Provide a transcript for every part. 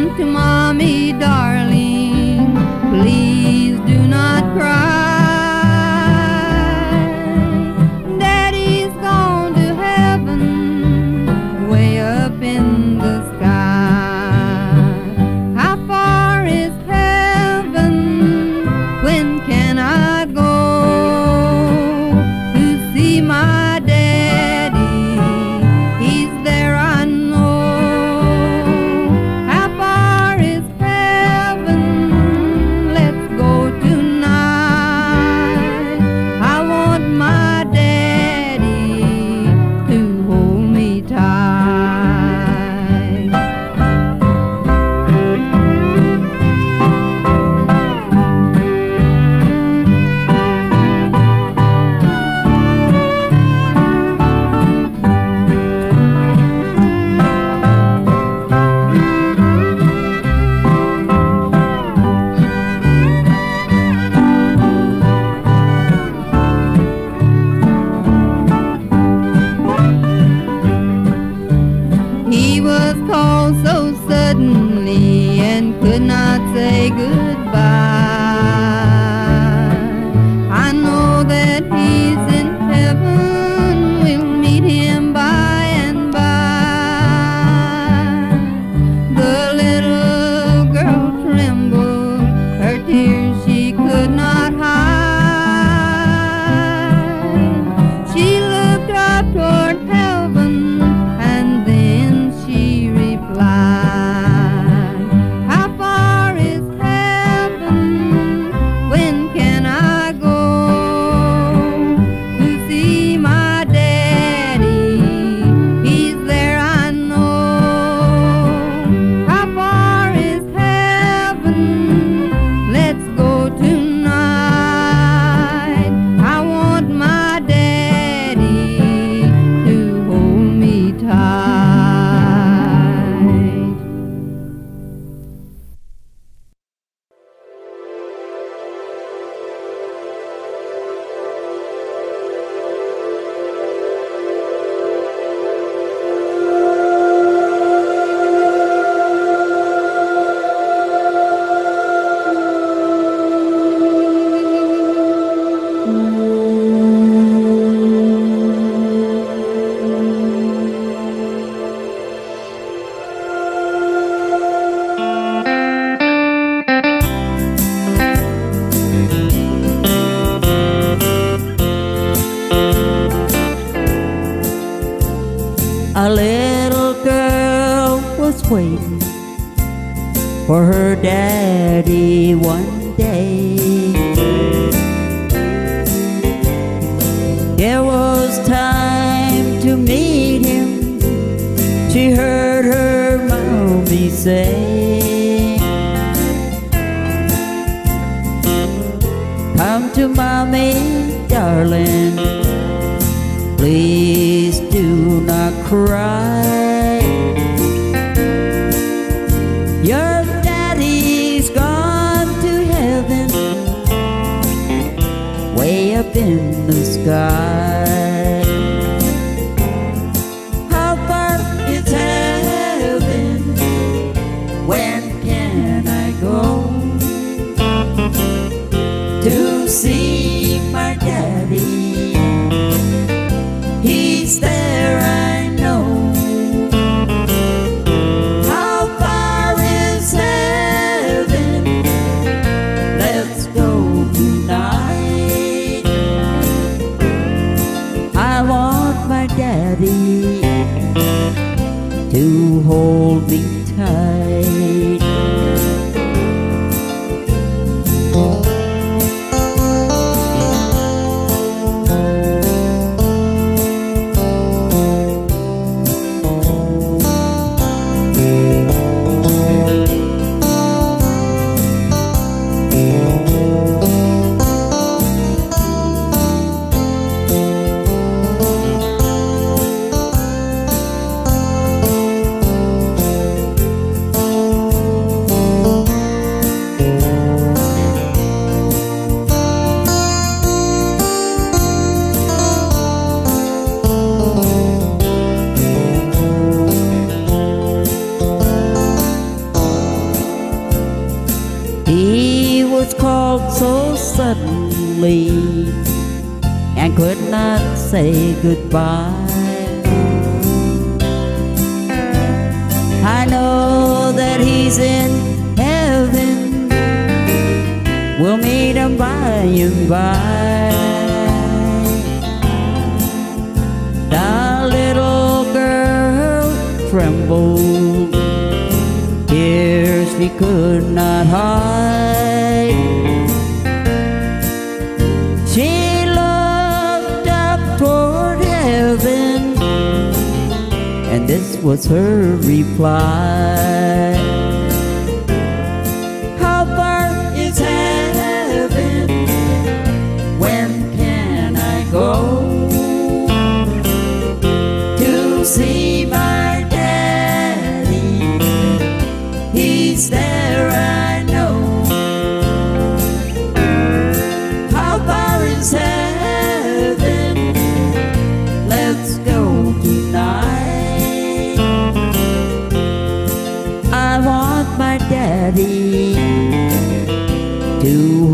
Come to mommy, darling, please. was time to meet him, she heard her mommy say, Come to mommy, darling, please do not cry. Your daddy's gone to heaven, way up in the sky. He was called so suddenly and could not say goodbye. I know that he's in heaven. We'll meet him by and by. The little girl trembled. We could not hide. She looked up toward heaven, and this was her reply.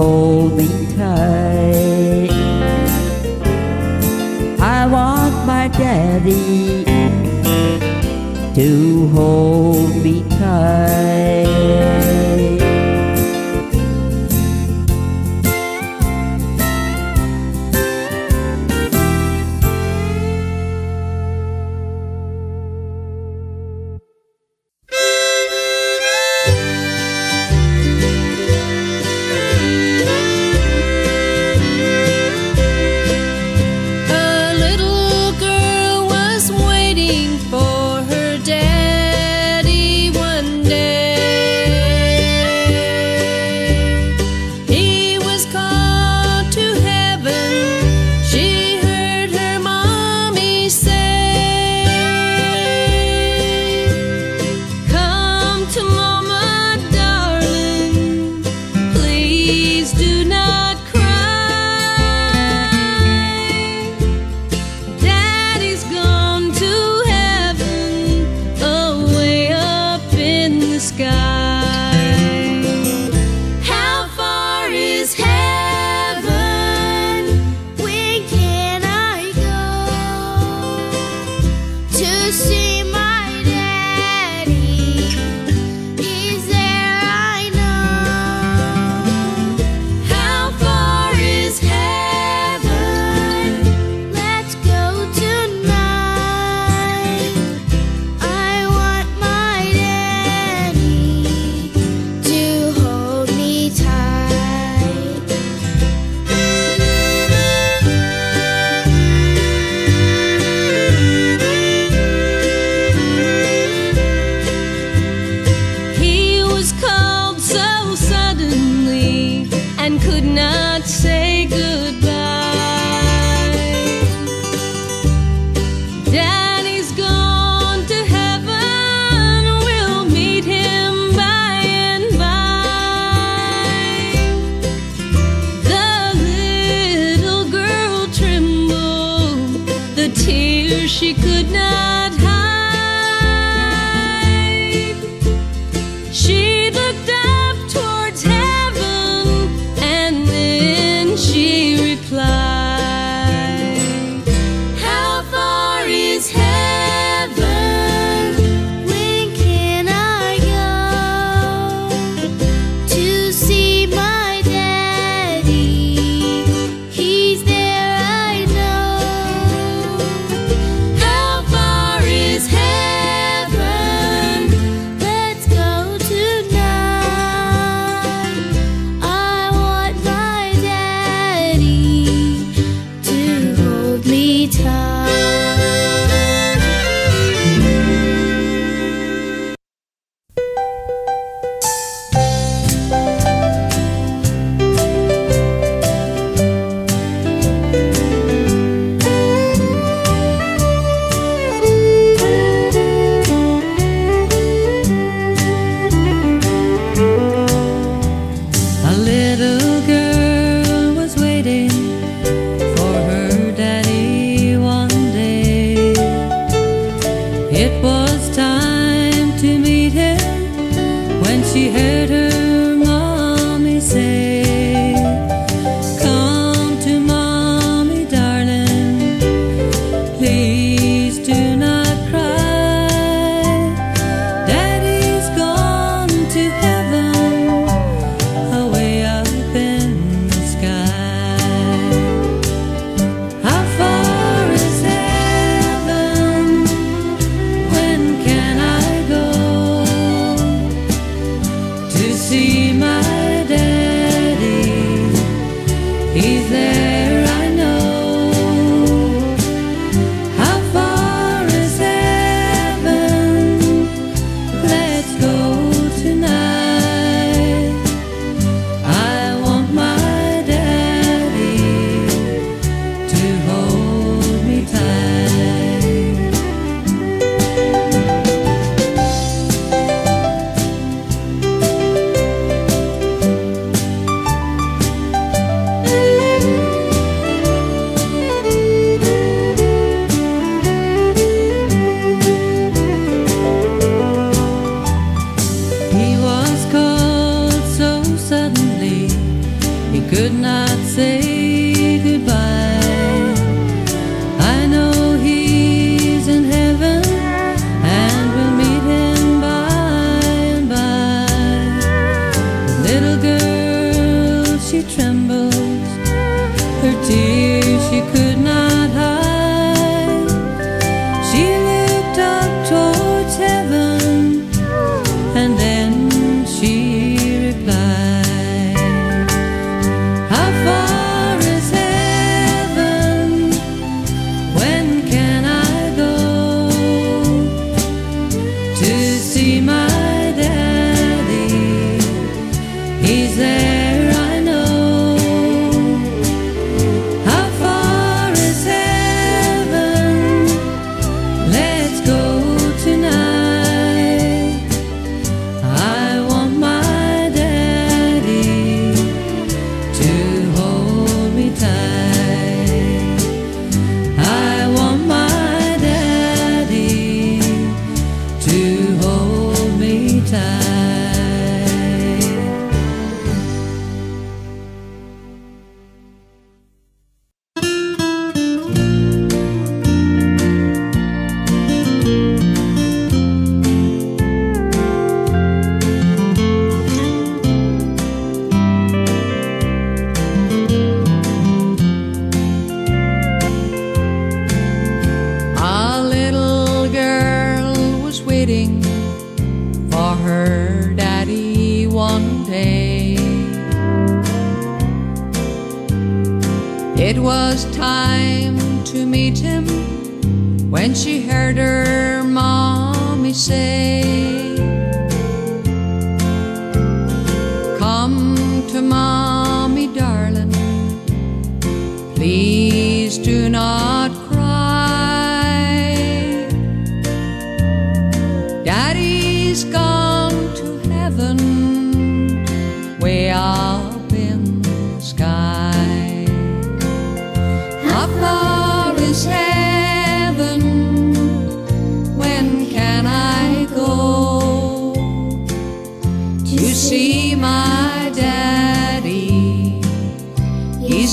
Hold me tight. I want my daddy to hold. good night.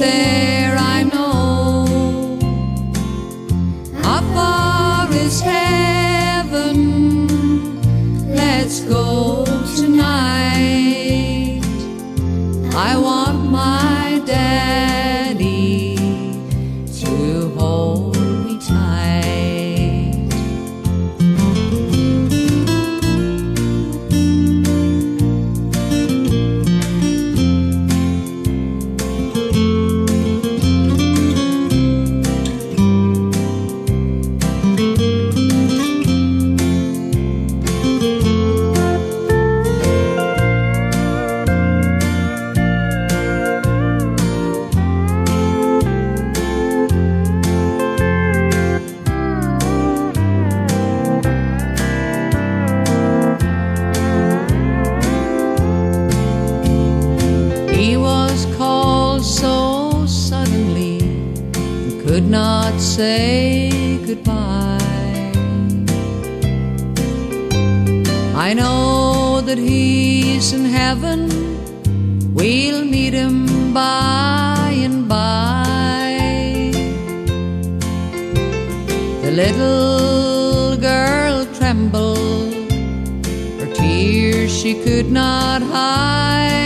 usted. little girl trembled, her tears she could not hide.